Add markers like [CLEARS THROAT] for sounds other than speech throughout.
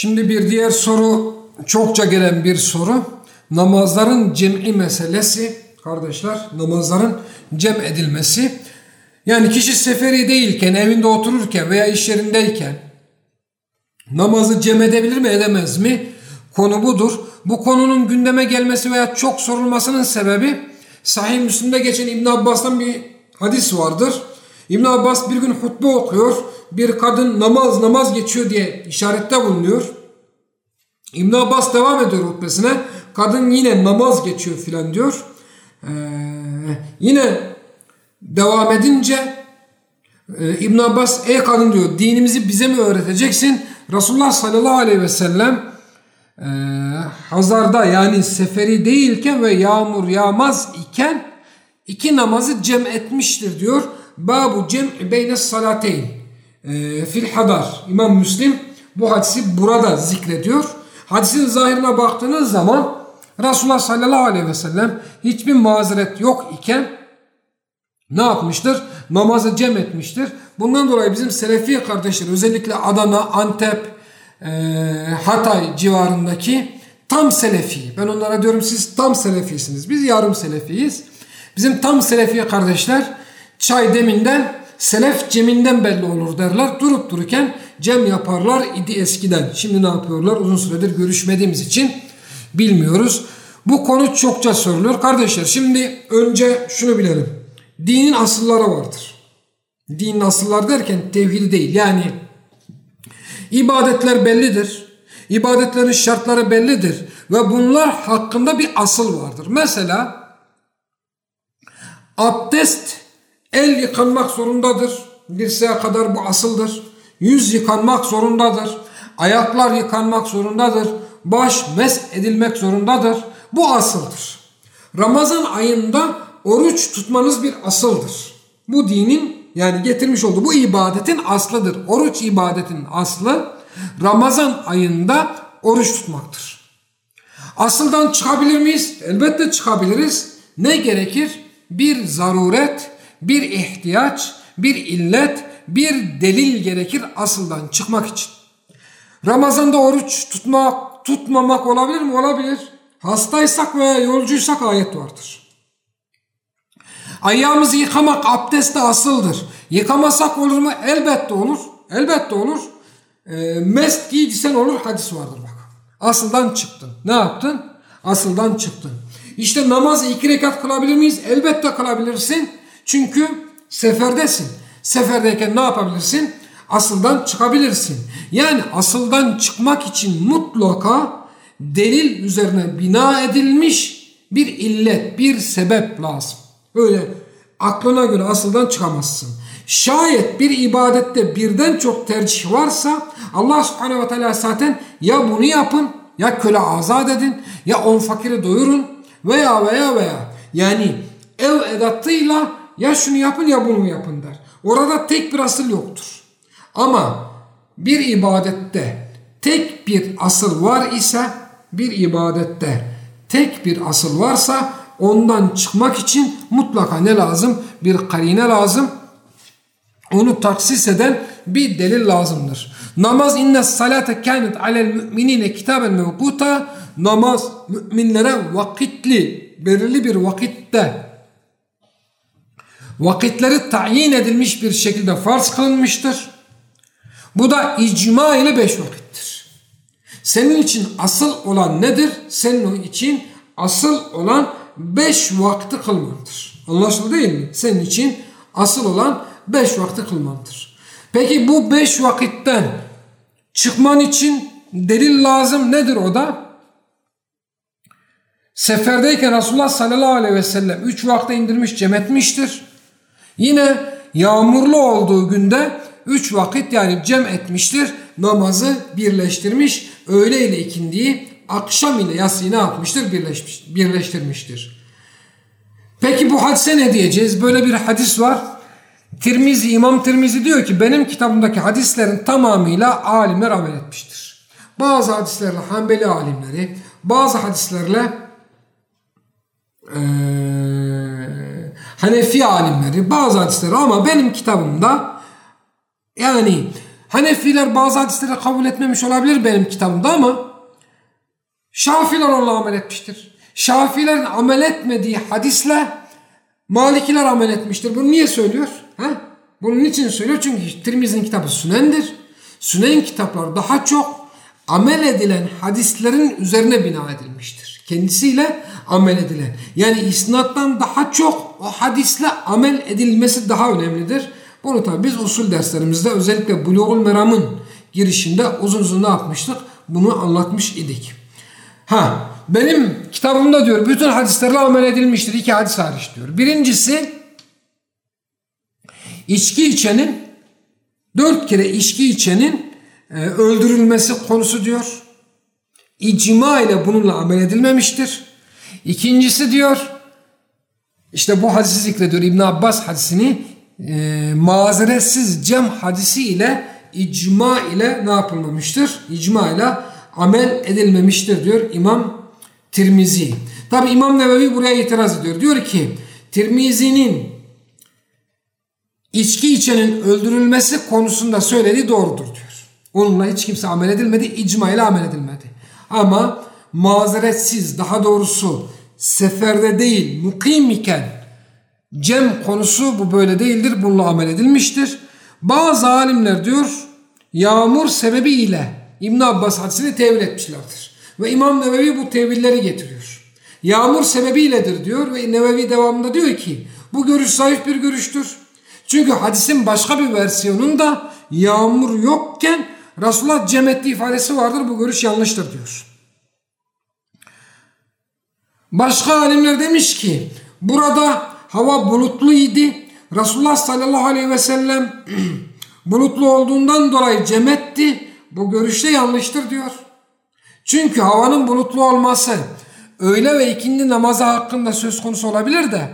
Şimdi bir diğer soru çokça gelen bir soru. Namazların cem'i meselesi kardeşler namazların cem edilmesi. Yani kişi seferi değilken evinde otururken veya iş yerindeyken namazı cem edebilir mi edemez mi? Konu budur. Bu konunun gündeme gelmesi veya çok sorulmasının sebebi Sahih Müslim'de geçen İbn Abbas'tan bir hadis vardır. İbn Abbas bir gün hutbe okuyor. Bir kadın namaz namaz geçiyor diye işarette bulunuyor. İbn Abbas devam ediyor hutbesine. Kadın yine namaz geçiyor filan diyor. Ee, yine devam edince e, İbn Abbas ey kadın diyor dinimizi bize mi öğreteceksin? Resulullah sallallahu aleyhi ve sellem e, hazarda yani seferi değilken ve yağmur yağmaz iken iki namazı cem etmiştir diyor. Babu cem beyne salateyn e, fil hadar. İmam Müslim bu hadisi burada zikrediyor. Hadisin zahirine baktığınız zaman Resulullah sallallahu aleyhi ve sellem hiçbir mazeret yok iken ne yapmıştır? Namazı cem etmiştir. Bundan dolayı bizim Selefi kardeşler özellikle Adana, Antep, e, Hatay civarındaki tam Selefi. Ben onlara diyorum siz tam Selefisiniz. Biz yarım Selefiyiz. Bizim tam Selefi kardeşler çay deminden Selef ceminden belli olur derler. Durup dururken cem yaparlar idi eskiden. Şimdi ne yapıyorlar? Uzun süredir görüşmediğimiz için bilmiyoruz. Bu konu çokça soruluyor. Kardeşler şimdi önce şunu bilelim. Dinin asılları vardır. Dinin asılları derken tevhidi değil. Yani ibadetler bellidir. İbadetlerin şartları bellidir. Ve bunlar hakkında bir asıl vardır. Mesela abdest el yıkanmak zorundadır. Dirseğe kadar bu asıldır. Yüz yıkanmak zorundadır. Ayaklar yıkanmak zorundadır. Baş mes edilmek zorundadır. Bu asıldır. Ramazan ayında oruç tutmanız bir asıldır. Bu dinin yani getirmiş olduğu bu ibadetin aslıdır. Oruç ibadetinin aslı Ramazan ayında oruç tutmaktır. Asıldan çıkabilir miyiz? Elbette çıkabiliriz. Ne gerekir? Bir zaruret, bir ihtiyaç, bir illet, bir delil gerekir asıldan çıkmak için. Ramazanda oruç tutmak, tutmamak olabilir mi? Olabilir. Hastaysak veya yolcuysak ayet vardır. Ayağımızı yıkamak abdestte asıldır. Yıkamasak olur mu? Elbette olur. Elbette olur. E, mest giycisen olur hadis vardır bak. Asıldan çıktın. Ne yaptın? Asıldan çıktın. İşte namaz iki rekat kılabilir miyiz? Elbette kılabilirsin. Çünkü seferdesin. Seferdeyken ne yapabilirsin? Asıldan çıkabilirsin. Yani asıldan çıkmak için mutlaka delil üzerine bina edilmiş bir illet, bir sebep lazım. Öyle aklına göre asıldan çıkamazsın. Şayet bir ibadette birden çok tercih varsa Allah subhanehu ve teala zaten ya bunu yapın ya köle azat edin ya on fakiri doyurun veya veya veya yani ev edatıyla ya şunu yapın ya bunu yapın der. Orada tek bir asıl yoktur. Ama bir ibadette tek bir asıl var ise bir ibadette tek bir asıl varsa ondan çıkmak için mutlaka ne lazım? Bir karine lazım. Onu taksis eden bir delil lazımdır. Namaz inne salate kânet alel müminine kitaben mevkuta namaz müminlere vakitli belirli bir vakitte vakitleri tayin edilmiş bir şekilde farz kılınmıştır. Bu da icma ile beş vakittir. Senin için asıl olan nedir? Senin için asıl olan beş vakti kılmandır. Anlaşıldı değil mi? Senin için asıl olan beş vakti kılmandır. Peki bu beş vakitten çıkman için delil lazım nedir o da? Seferdeyken Resulullah sallallahu aleyhi ve sellem üç vakte indirmiş cem etmiştir. Yine yağmurlu olduğu günde üç vakit yani cem etmiştir. Namazı birleştirmiş. Öğle ile ikindiyi akşam ile yatsıyı ne yapmıştır? Birleşmiş, birleştirmiştir. Peki bu hadise ne diyeceğiz? Böyle bir hadis var. Tirmizi, İmam Tirmizi diyor ki benim kitabımdaki hadislerin tamamıyla alimler amel etmiştir. Bazı hadislerle Hanbeli alimleri, bazı hadislerle ee, Hanefi alimleri, bazı hadisleri ama benim kitabımda yani Hanefiler bazı hadisleri kabul etmemiş olabilir benim kitabımda ama Şafiler onunla amel etmiştir. Şafilerin amel etmediği hadisle Malikiler amel etmiştir. Bunu niye söylüyor? Ha? Bunun için söylüyor? Çünkü Tirmiz'in kitabı Sünen'dir. Sünen kitaplar daha çok amel edilen hadislerin üzerine bina edilmiştir. Kendisiyle amel edilen. Yani isnattan daha çok o hadisle amel edilmesi daha önemlidir. Bunu tabi biz usul derslerimizde özellikle Buluğul Meram'ın girişinde uzun uzun ne yapmıştık? Bunu anlatmış idik. Ha benim kitabımda diyor bütün hadislerle amel edilmiştir. iki hadis hariç diyor. Birincisi içki içenin dört kere içki içenin e, öldürülmesi konusu diyor. İcma ile bununla amel edilmemiştir. İkincisi diyor işte bu hadisi zikrediyor İbn Abbas hadisini e, mazeretsiz cem hadisi ile icma ile ne yapılmamıştır? İcma ile amel edilmemiştir diyor İmam Tirmizi. Tabi İmam Nevevi buraya itiraz ediyor. Diyor ki Tirmizi'nin içki içenin öldürülmesi konusunda söylediği doğrudur diyor. Onunla hiç kimse amel edilmedi, icma ile amel edilmedi. Ama mazeretsiz daha doğrusu seferde değil mukim iken cem konusu bu böyle değildir. Bununla amel edilmiştir. Bazı alimler diyor yağmur sebebiyle İbn Abbas hadisini tevil etmişlerdir. Ve İmam Nevevi bu tevilleri getiriyor. Yağmur sebebiyledir diyor ve Nevevi devamında diyor ki bu görüş zayıf bir görüştür. Çünkü hadisin başka bir versiyonunda yağmur yokken Resulullah cem ettiği ifadesi vardır. Bu görüş yanlıştır diyor. Başka alimler demiş ki burada hava bulutlu idi. Resulullah sallallahu aleyhi ve sellem [CLEARS THROAT] bulutlu olduğundan dolayı cem etti. Bu görüşte yanlıştır diyor. Çünkü havanın bulutlu olması öğle ve ikindi namazı hakkında söz konusu olabilir de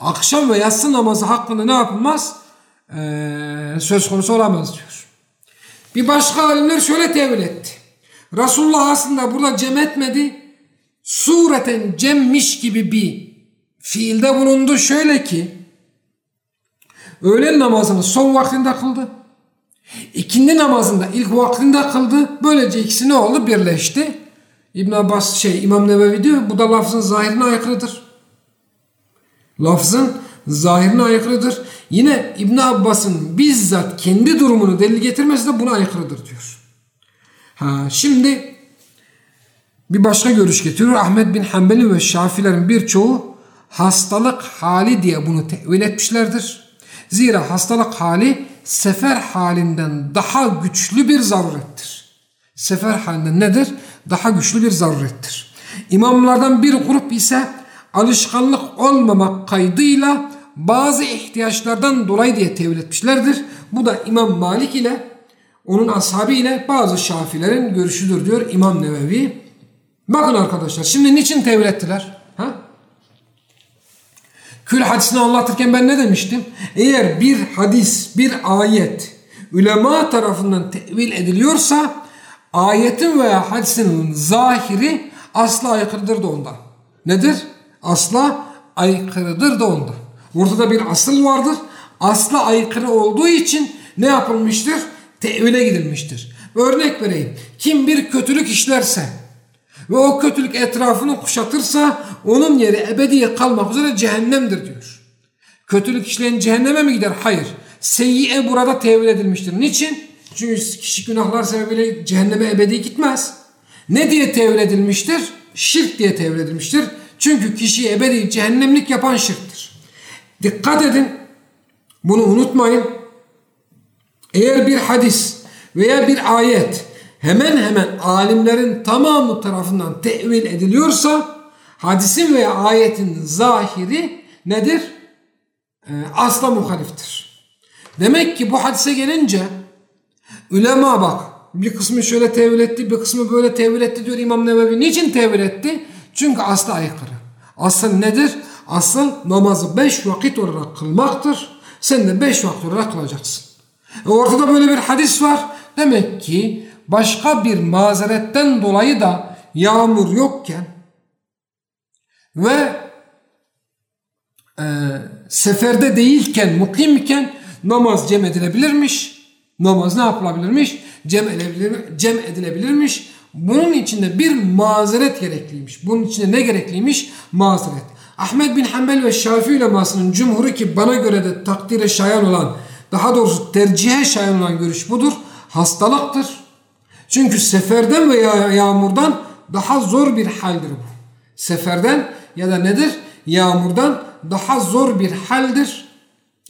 akşam ve yatsı namazı hakkında ne yapılmaz? Ee, söz konusu olamaz diyor. Bir başka alimler şöyle tevil etti. Resulullah aslında burada cem etmedi. Sureten cemmiş gibi bir fiilde bulundu. Şöyle ki öğlen namazını son vaktinde kıldı. İkindi namazında ilk vaktinde kıldı. Böylece ikisi ne oldu? Birleşti. İbn Abbas şey İmam Nevevi diyor bu da lafzın zahirine aykırıdır. Lafzın zahirine aykırıdır. Yine İbn Abbas'ın bizzat kendi durumunu delil getirmesi de buna aykırıdır diyor. Ha şimdi bir başka görüş getiriyor. Ahmet bin Hanbeli ve Şafilerin birçoğu hastalık hali diye bunu tevil etmişlerdir. Zira hastalık hali sefer halinden daha güçlü bir zarurettir. Sefer halinden nedir? Daha güçlü bir zarurettir. İmamlardan bir grup ise alışkanlık olmamak kaydıyla bazı ihtiyaçlardan dolayı diye tevil etmişlerdir. Bu da İmam Malik ile onun ashabı ile bazı şafilerin görüşüdür diyor İmam Nevevi. Bakın arkadaşlar şimdi niçin tevil ettiler? Ha? Kül hadisini anlatırken ben ne demiştim? Eğer bir hadis, bir ayet ulema tarafından tevil ediliyorsa ayetin veya hadisin zahiri asla aykırıdır da ondan. Nedir? Asla aykırıdır da ondan. Ortada bir asıl vardır. Asla aykırı olduğu için ne yapılmıştır? Tevile gidilmiştir. Örnek vereyim. Kim bir kötülük işlerse ve o kötülük etrafını kuşatırsa onun yeri ebediye kalmak üzere cehennemdir diyor. Kötülük işleyen cehenneme mi gider? Hayır. Seyyiye burada tevil edilmiştir. Niçin? Çünkü kişi günahlar sebebiyle cehenneme ebedi gitmez. Ne diye tevil edilmiştir? Şirk diye tevil edilmiştir. Çünkü kişiyi ebedi cehennemlik yapan şirktir. Dikkat edin. Bunu unutmayın. Eğer bir hadis veya bir ayet hemen hemen alimlerin tamamı tarafından tevil ediliyorsa hadisin veya ayetin zahiri nedir? Ee, asla muhaliftir. Demek ki bu hadise gelince ulema bak bir kısmı şöyle tevil etti bir kısmı böyle tevil etti diyor İmam Nevevi. Niçin tevil etti? Çünkü asla aykırı. Asıl nedir? Asıl namazı beş vakit olarak kılmaktır. Sen de beş vakit olarak kılacaksın. E ortada böyle bir hadis var. Demek ki başka bir mazeretten dolayı da yağmur yokken ve e, seferde değilken, mukimken namaz cem edilebilirmiş. Namaz ne yapılabilirmiş? Cem, edilebilir, cem edilebilirmiş. Bunun içinde bir mazeret gerekliymiş. Bunun içinde ne gerekliymiş? Mazeret. Ahmet bin Hanbel ve Şafii ulemasının cumhuru ki bana göre de takdire şayan olan, daha doğrusu tercihe şayan olan görüş budur. Hastalıktır. Çünkü seferden veya yağmurdan daha zor bir haldir bu. Seferden ya da nedir? Yağmurdan daha zor bir haldir.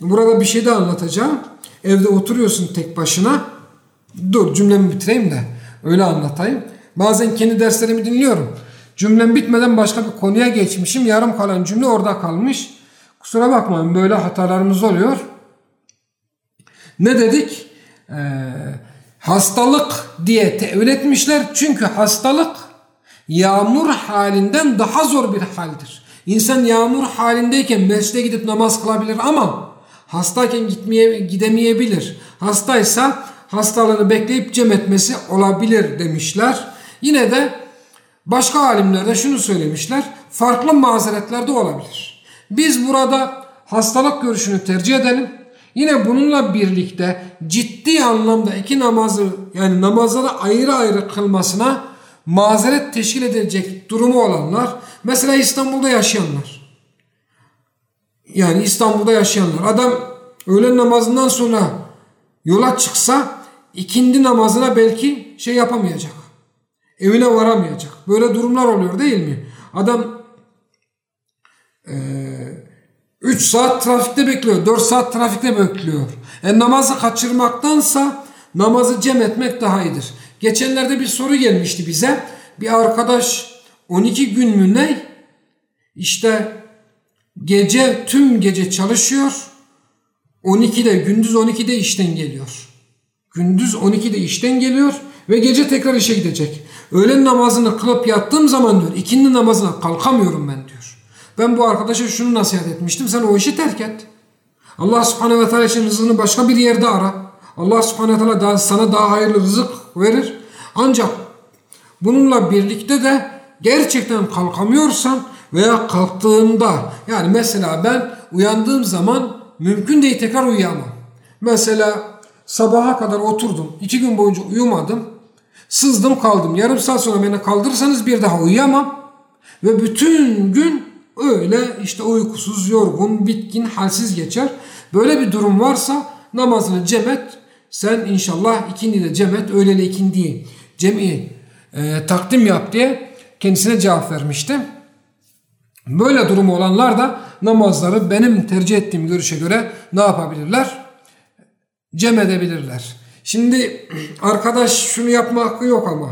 Burada bir şey de anlatacağım. Evde oturuyorsun tek başına. Dur cümlemi bitireyim de öyle anlatayım. Bazen kendi derslerimi dinliyorum. Cümlem bitmeden başka bir konuya geçmişim. Yarım kalan cümle orada kalmış. Kusura bakmayın böyle hatalarımız oluyor. Ne dedik? Ee, hastalık diye tevil etmişler. Çünkü hastalık yağmur halinden daha zor bir haldir. İnsan yağmur halindeyken mescide gidip namaz kılabilir ama hastayken gitmeye, gidemeyebilir. Hastaysa hastalığını bekleyip cem etmesi olabilir demişler. Yine de başka alimler de şunu söylemişler. Farklı mazeretler de olabilir. Biz burada hastalık görüşünü tercih edelim. Yine bununla birlikte ciddi anlamda iki namazı yani namazları ayrı ayrı kılmasına mazeret teşkil edecek durumu olanlar mesela İstanbul'da yaşayanlar yani İstanbul'da yaşayanlar adam öğlen namazından sonra yola çıksa ikindi namazına belki şey yapamayacak. Evine varamayacak. Böyle durumlar oluyor değil mi? Adam 3 e, saat trafikte bekliyor. 4 saat trafikte bekliyor. E, namazı kaçırmaktansa namazı cem etmek daha iyidir. Geçenlerde bir soru gelmişti bize. Bir arkadaş 12 gün mü ne? İşte gece tüm gece çalışıyor. 12'de gündüz 12'de işten geliyor. Gündüz 12'de işten geliyor ve gece tekrar işe gidecek. Öğlen namazını kılıp yattığım zaman diyor ikindi namazına kalkamıyorum ben diyor. Ben bu arkadaşa şunu nasihat etmiştim. Sen o işi terk et. Allah subhanehu ve teala için rızkını başka bir yerde ara. Allah subhanehu ve teala sana daha hayırlı rızık verir. Ancak bununla birlikte de gerçekten kalkamıyorsan veya kalktığında yani mesela ben uyandığım zaman mümkün değil tekrar uyuyamam. Mesela sabaha kadar oturdum. iki gün boyunca uyumadım. Sızdım kaldım. Yarım saat sonra beni kaldırırsanız bir daha uyuyamam. Ve bütün gün öyle işte uykusuz, yorgun, bitkin, halsiz geçer. Böyle bir durum varsa namazını cem et. Sen inşallah ikindi de cem et. Öğleli ikindiyi cem'i e, takdim yap diye kendisine cevap vermişti. Böyle durumu olanlar da namazları benim tercih ettiğim görüşe göre ne yapabilirler? Cem edebilirler. Şimdi [CLEARS THROAT] arkadaş şunu yapma hakkı yok ama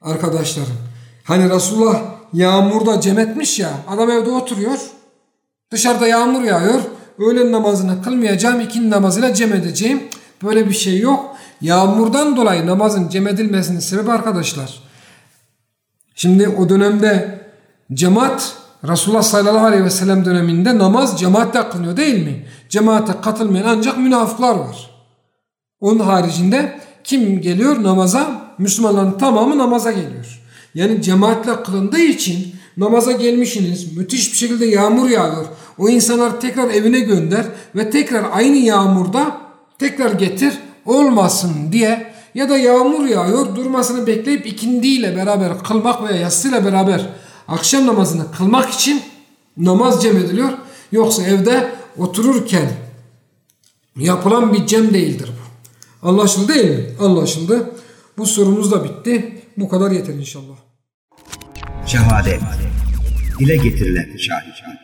arkadaşlarım. Hani Resulullah yağmurda cem etmiş ya adam evde oturuyor. Dışarıda yağmur yağıyor. Öğlen namazını kılmayacağım. ikindi namazıyla cem edeceğim. Böyle bir şey yok. Yağmurdan dolayı namazın cem edilmesinin sebebi arkadaşlar. Şimdi o dönemde cemaat Resulullah sallallahu aleyhi ve sellem döneminde namaz cemaatle kılınıyor değil mi? Cemaate katılmayan ancak münafıklar var. Onun haricinde kim geliyor namaza? Müslümanların tamamı namaza geliyor. Yani cemaatle kılındığı için namaza gelmişsiniz. Müthiş bir şekilde yağmur yağıyor. O insanlar tekrar evine gönder ve tekrar aynı yağmurda tekrar getir olmasın diye ya da yağmur yağıyor durmasını bekleyip ikindiyle beraber kılmak veya yatsıyla beraber akşam namazını kılmak için namaz cem ediliyor. Yoksa evde otururken yapılan bir cem değildir bu. Anlaşıldı değil mi? Anlaşıldı. Bu sorumuz da bitti. Bu kadar yeter inşallah. Şehadet. Dile getirilen şahit.